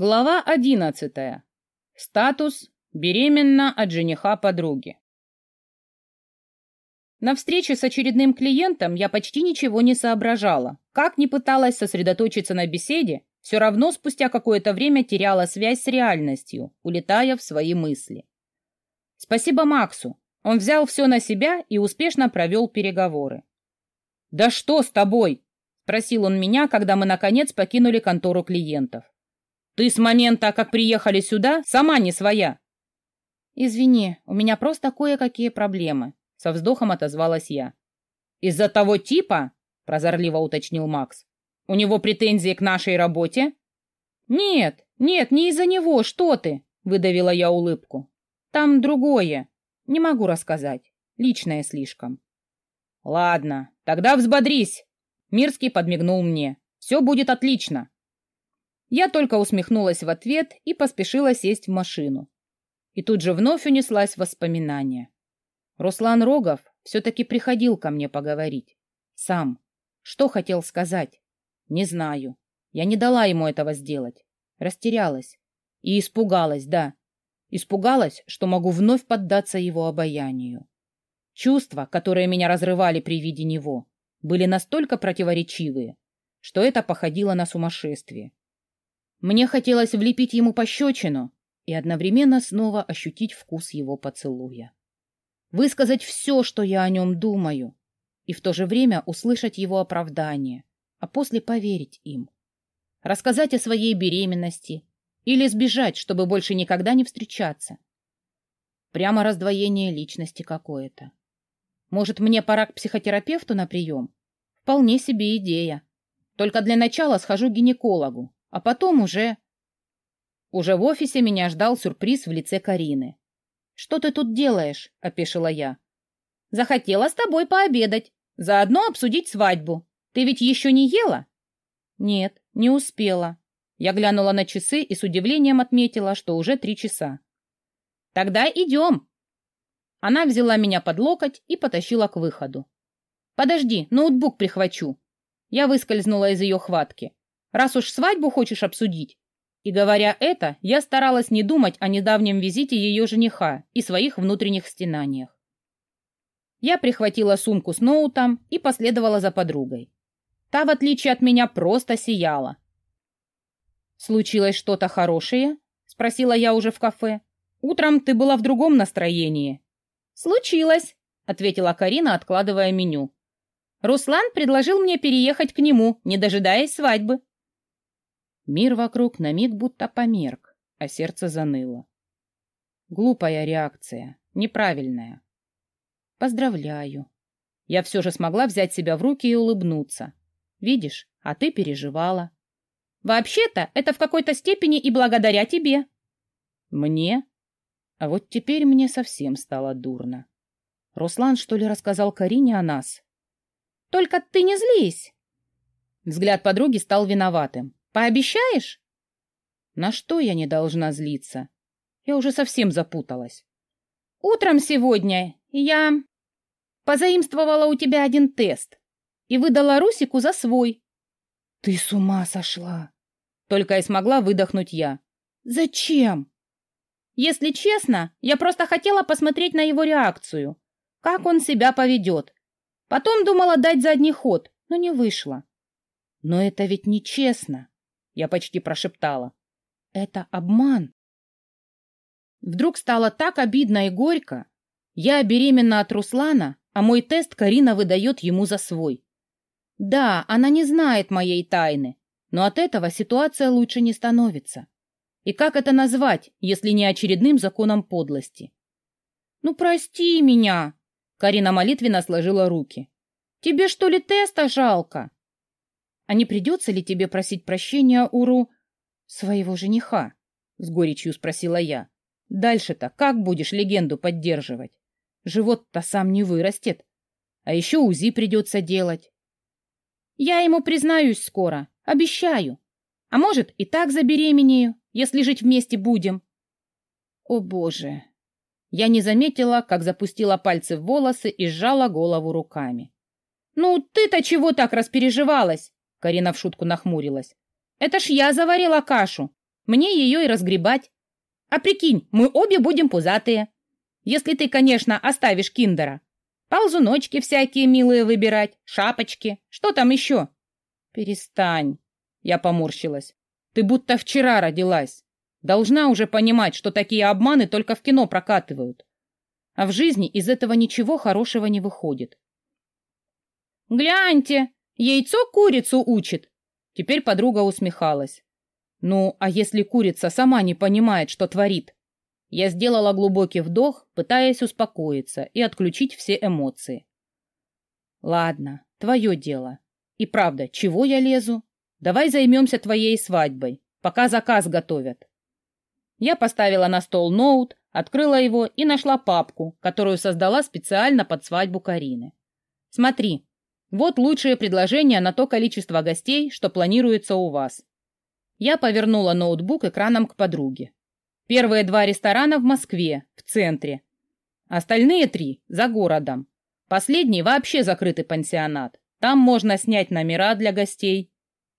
Глава одиннадцатая. Статус «Беременна от жениха подруги». На встрече с очередным клиентом я почти ничего не соображала. Как ни пыталась сосредоточиться на беседе, все равно спустя какое-то время теряла связь с реальностью, улетая в свои мысли. Спасибо Максу. Он взял все на себя и успешно провел переговоры. «Да что с тобой?» – спросил он меня, когда мы, наконец, покинули контору клиентов. Ты с момента, как приехали сюда, сама не своя. Извини, у меня просто кое-какие проблемы, со вздохом отозвалась я. Из-за того типа, прозорливо уточнил Макс. У него претензии к нашей работе? Нет, нет, не из-за него, что ты? выдавила я улыбку. Там другое. Не могу рассказать. Личное слишком. Ладно, тогда взбодрись. Мирский подмигнул мне. Все будет отлично. Я только усмехнулась в ответ и поспешила сесть в машину. И тут же вновь унеслась воспоминания. Руслан Рогов все-таки приходил ко мне поговорить. Сам. Что хотел сказать? Не знаю. Я не дала ему этого сделать. Растерялась. И испугалась, да. Испугалась, что могу вновь поддаться его обаянию. Чувства, которые меня разрывали при виде него, были настолько противоречивые, что это походило на сумасшествие. Мне хотелось влепить ему пощечину и одновременно снова ощутить вкус его поцелуя. Высказать все, что я о нем думаю, и в то же время услышать его оправдание, а после поверить им. Рассказать о своей беременности или сбежать, чтобы больше никогда не встречаться. Прямо раздвоение личности какое-то. Может, мне пора к психотерапевту на прием? Вполне себе идея. Только для начала схожу к гинекологу, а потом уже... Уже в офисе меня ждал сюрприз в лице Карины. «Что ты тут делаешь?» — опешила я. «Захотела с тобой пообедать, заодно обсудить свадьбу. Ты ведь еще не ела?» «Нет, не успела». Я глянула на часы и с удивлением отметила, что уже три часа. «Тогда идем!» Она взяла меня под локоть и потащила к выходу. «Подожди, ноутбук прихвачу». Я выскользнула из ее хватки раз уж свадьбу хочешь обсудить. И говоря это, я старалась не думать о недавнем визите ее жениха и своих внутренних стенаниях. Я прихватила сумку с ноутом и последовала за подругой. Та, в отличие от меня, просто сияла. «Случилось что-то хорошее?» — спросила я уже в кафе. «Утром ты была в другом настроении». «Случилось», — ответила Карина, откладывая меню. «Руслан предложил мне переехать к нему, не дожидаясь свадьбы». Мир вокруг на миг будто померк, а сердце заныло. Глупая реакция, неправильная. Поздравляю. Я все же смогла взять себя в руки и улыбнуться. Видишь, а ты переживала. Вообще-то это в какой-то степени и благодаря тебе. Мне? А вот теперь мне совсем стало дурно. Руслан, что ли, рассказал Карине о нас? Только ты не злись. Взгляд подруги стал виноватым. Пообещаешь? На что я не должна злиться? Я уже совсем запуталась. Утром сегодня я позаимствовала у тебя один тест и выдала Русику за свой. Ты с ума сошла? Только и смогла выдохнуть я. Зачем? Если честно, я просто хотела посмотреть на его реакцию, как он себя поведет. Потом думала дать задний ход, но не вышло. Но это ведь нечестно. Я почти прошептала. Это обман. Вдруг стало так обидно и горько. Я беременна от Руслана, а мой тест Карина выдает ему за свой. Да, она не знает моей тайны, но от этого ситуация лучше не становится. И как это назвать, если не очередным законом подлости? Ну, прости меня, Карина молитвенно сложила руки. Тебе что ли теста жалко? А не придется ли тебе просить прощения у Ру... своего жениха? С горечью спросила я. Дальше-то как будешь легенду поддерживать? Живот-то сам не вырастет. А еще УЗИ придется делать. Я ему признаюсь скоро, обещаю. А может, и так забеременею, если жить вместе будем. О, боже! Я не заметила, как запустила пальцы в волосы и сжала голову руками. Ну, ты-то чего так распереживалась? Карина в шутку нахмурилась. «Это ж я заварила кашу. Мне ее и разгребать. А прикинь, мы обе будем пузатые. Если ты, конечно, оставишь киндера. Ползуночки всякие милые выбирать, шапочки. Что там еще? Перестань. Я поморщилась. Ты будто вчера родилась. Должна уже понимать, что такие обманы только в кино прокатывают. А в жизни из этого ничего хорошего не выходит. «Гляньте, яйцо курицу учит!» Теперь подруга усмехалась. «Ну, а если курица сама не понимает, что творит?» Я сделала глубокий вдох, пытаясь успокоиться и отключить все эмоции. «Ладно, твое дело. И правда, чего я лезу? Давай займемся твоей свадьбой, пока заказ готовят». Я поставила на стол ноут, открыла его и нашла папку, которую создала специально под свадьбу Карины. Смотри, вот лучшие предложения на то количество гостей, что планируется у вас. Я повернула ноутбук экраном к подруге. Первые два ресторана в Москве, в центре. Остальные три за городом. Последний вообще закрытый пансионат. Там можно снять номера для гостей.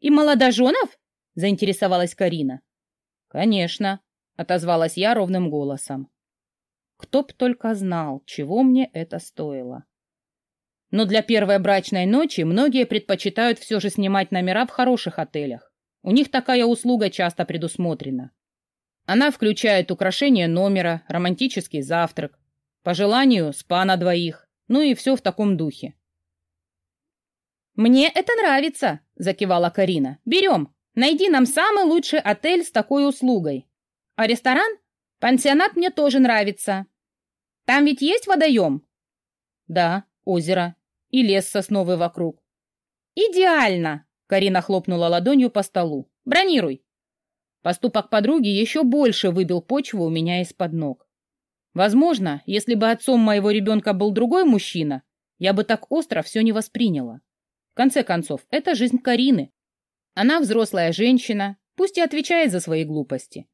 И молодоженов? Заинтересовалась Карина. Конечно отозвалась я ровным голосом. Кто б только знал, чего мне это стоило. Но для первой брачной ночи многие предпочитают все же снимать номера в хороших отелях. У них такая услуга часто предусмотрена. Она включает украшение номера, романтический завтрак, по желанию спа на двоих, ну и все в таком духе. «Мне это нравится», — закивала Карина. «Берем. Найди нам самый лучший отель с такой услугой. А ресторан? Пансионат мне тоже нравится. Там ведь есть водоем? Да, озеро. И лес сосновый вокруг. Идеально! Карина хлопнула ладонью по столу. Бронируй. Поступок подруги еще больше выбил почву у меня из-под ног. Возможно, если бы отцом моего ребенка был другой мужчина, я бы так остро все не восприняла. В конце концов, это жизнь Карины. Она взрослая женщина, пусть и отвечает за свои глупости.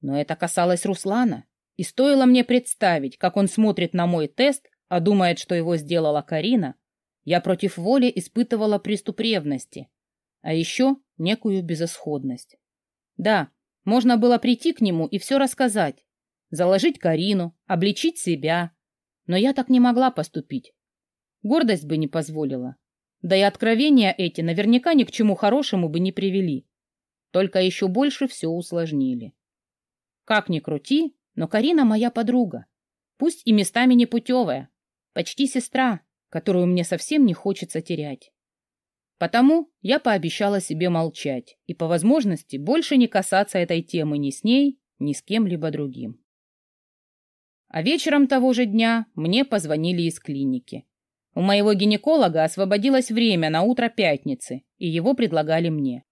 Но это касалось Руслана, и стоило мне представить, как он смотрит на мой тест, а думает, что его сделала Карина, я против воли испытывала приступ ревности, а еще некую безысходность. Да, можно было прийти к нему и все рассказать, заложить Карину, обличить себя, но я так не могла поступить. Гордость бы не позволила. Да и откровения эти наверняка ни к чему хорошему бы не привели. Только еще больше все усложнили. Как ни крути, но Карина моя подруга. Пусть и местами непутевая, почти сестра, которую мне совсем не хочется терять. Потому я пообещала себе молчать и по возможности больше не касаться этой темы ни с ней, ни с кем-либо другим. А вечером того же дня мне позвонили из клиники. У моего гинеколога освободилось время на утро пятницы, и его предлагали мне.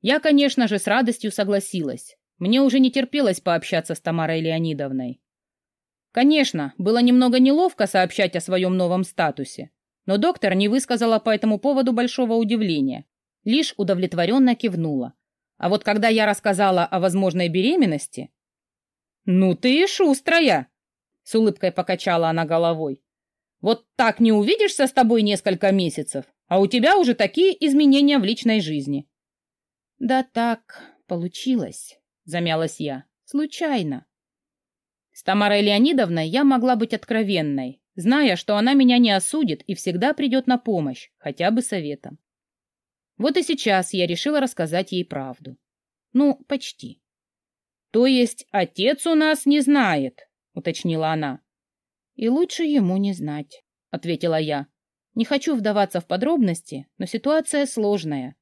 Я, конечно же, с радостью согласилась, мне уже не терпелось пообщаться с Тамарой Леонидовной. Конечно, было немного неловко сообщать о своем новом статусе, но доктор не высказала по этому поводу большого удивления, лишь удовлетворенно кивнула. А вот когда я рассказала о возможной беременности... «Ну ты и шустрая!» — с улыбкой покачала она головой. «Вот так не увидишься с тобой несколько месяцев, а у тебя уже такие изменения в личной жизни». «Да так получилось» замялась я. Случайно. С Тамарой Леонидовной я могла быть откровенной, зная, что она меня не осудит и всегда придет на помощь, хотя бы советом. Вот и сейчас я решила рассказать ей правду. Ну, почти. То есть отец у нас не знает, уточнила она. И лучше ему не знать, ответила я. Не хочу вдаваться в подробности, но ситуация сложная.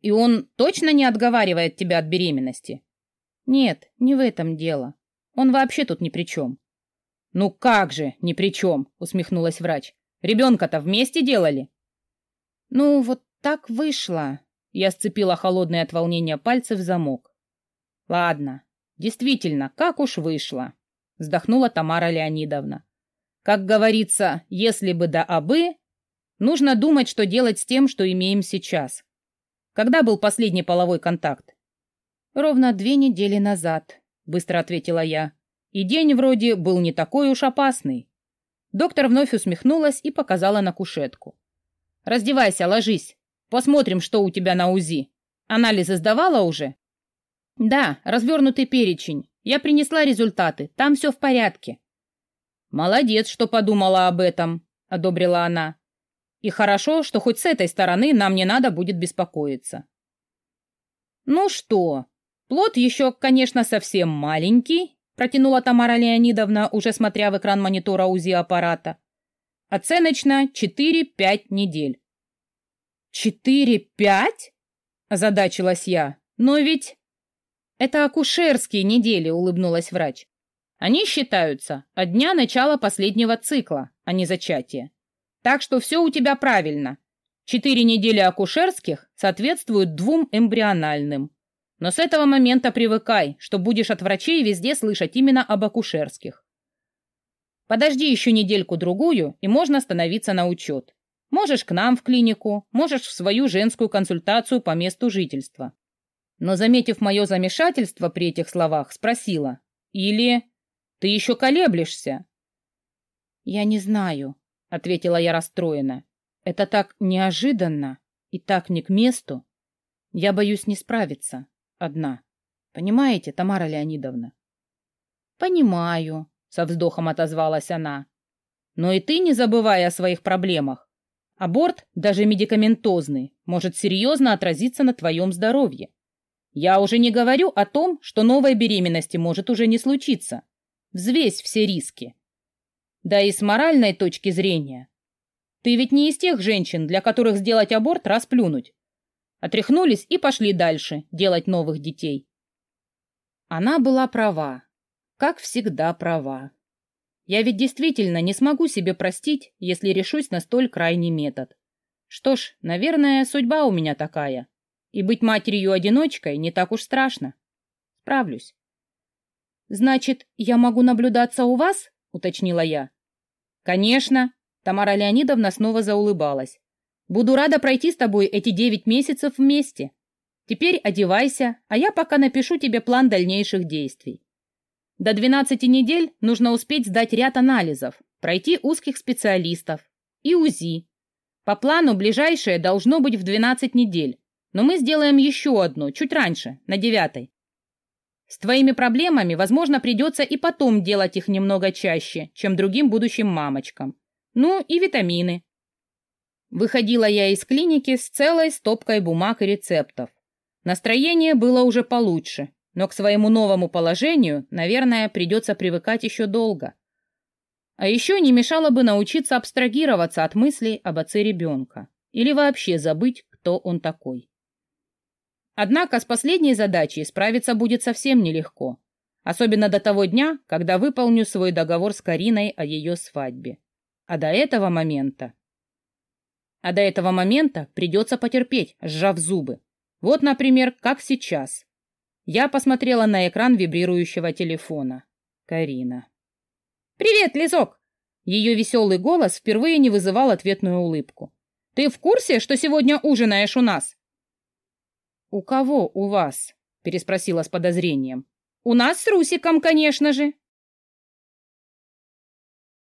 И он точно не отговаривает тебя от беременности? Нет, не в этом дело. Он вообще тут ни при чем. Ну как же, ни при чем, усмехнулась врач. Ребенка-то вместе делали? Ну, вот так вышло. Я сцепила холодные от волнения пальцы в замок. Ладно, действительно, как уж вышло, вздохнула Тамара Леонидовна. Как говорится, если бы да абы, нужно думать, что делать с тем, что имеем сейчас. Когда был последний половой контакт? Ровно две недели назад, быстро ответила я. И день вроде был не такой уж опасный. Доктор вновь усмехнулась и показала на кушетку. Раздевайся, ложись. Посмотрим, что у тебя на УЗИ. Анализы сдавала уже? Да, развернутый перечень. Я принесла результаты. Там все в порядке. Молодец, что подумала об этом, одобрила она. И хорошо, что хоть с этой стороны нам не надо будет беспокоиться. Ну что, плод еще, конечно, совсем маленький, протянула Тамара Леонидовна, уже смотря в экран монитора УЗИ-аппарата. Оценочно 4-5 недель. «Четыре-пять?» – озадачилась я. «Но ведь...» «Это акушерские недели», – улыбнулась врач. «Они считаются от дня начала последнего цикла, а не зачатия. Так что все у тебя правильно. Четыре недели акушерских соответствуют двум эмбриональным. Но с этого момента привыкай, что будешь от врачей везде слышать именно об акушерских. Подожди еще недельку-другую, и можно становиться на учет. Можешь к нам в клинику, можешь в свою женскую консультацию по месту жительства. Но, заметив мое замешательство при этих словах, спросила. Или ты еще колеблешься? Я не знаю, ответила я расстроенно. Это так неожиданно и так не к месту. Я боюсь не справиться одна. Понимаете, Тамара Леонидовна? Понимаю, со вздохом отозвалась она. Но и ты не забывай о своих проблемах. Аборт, даже медикаментозный, может серьезно отразиться на твоем здоровье. Я уже не говорю о том, что новой беременности может уже не случиться. Взвесь все риски. Да и с моральной точки зрения. Ты ведь не из тех женщин, для которых сделать аборт – расплюнуть. Отряхнулись и пошли дальше, делать новых детей. Она была права. Как всегда права. Я ведь действительно не смогу себе простить, если решусь на столь крайний метод. Что ж, наверное, судьба у меня такая. И быть матерью-одиночкой не так уж страшно. Справлюсь. «Значит, я могу наблюдаться у вас?» — уточнила я. «Конечно!» — Тамара Леонидовна снова заулыбалась. «Буду рада пройти с тобой эти девять месяцев вместе. Теперь одевайся, а я пока напишу тебе план дальнейших действий. До 12 недель нужно успеть сдать ряд анализов, пройти узких специалистов и УЗИ. По плану ближайшее должно быть в 12 недель, но мы сделаем еще одно, чуть раньше, на девятой. С твоими проблемами, возможно, придется и потом делать их немного чаще, чем другим будущим мамочкам. Ну и витамины. Выходила я из клиники с целой стопкой бумаг и рецептов. Настроение было уже получше, но к своему новому положению, наверное, придется привыкать еще долго. А еще не мешало бы научиться абстрагироваться от мыслей об отце ребенка или вообще забыть, кто он такой. Однако с последней задачей справиться будет совсем нелегко, особенно до того дня, когда выполню свой договор с Кариной о ее свадьбе. А до этого момента... А до этого момента придется потерпеть, сжав зубы. Вот, например, как сейчас. Я посмотрела на экран вибрирующего телефона. Карина. «Привет, Лизок!» Ее веселый голос впервые не вызывал ответную улыбку. «Ты в курсе, что сегодня ужинаешь у нас?» «У кого у вас?» — переспросила с подозрением. «У нас с Русиком, конечно же.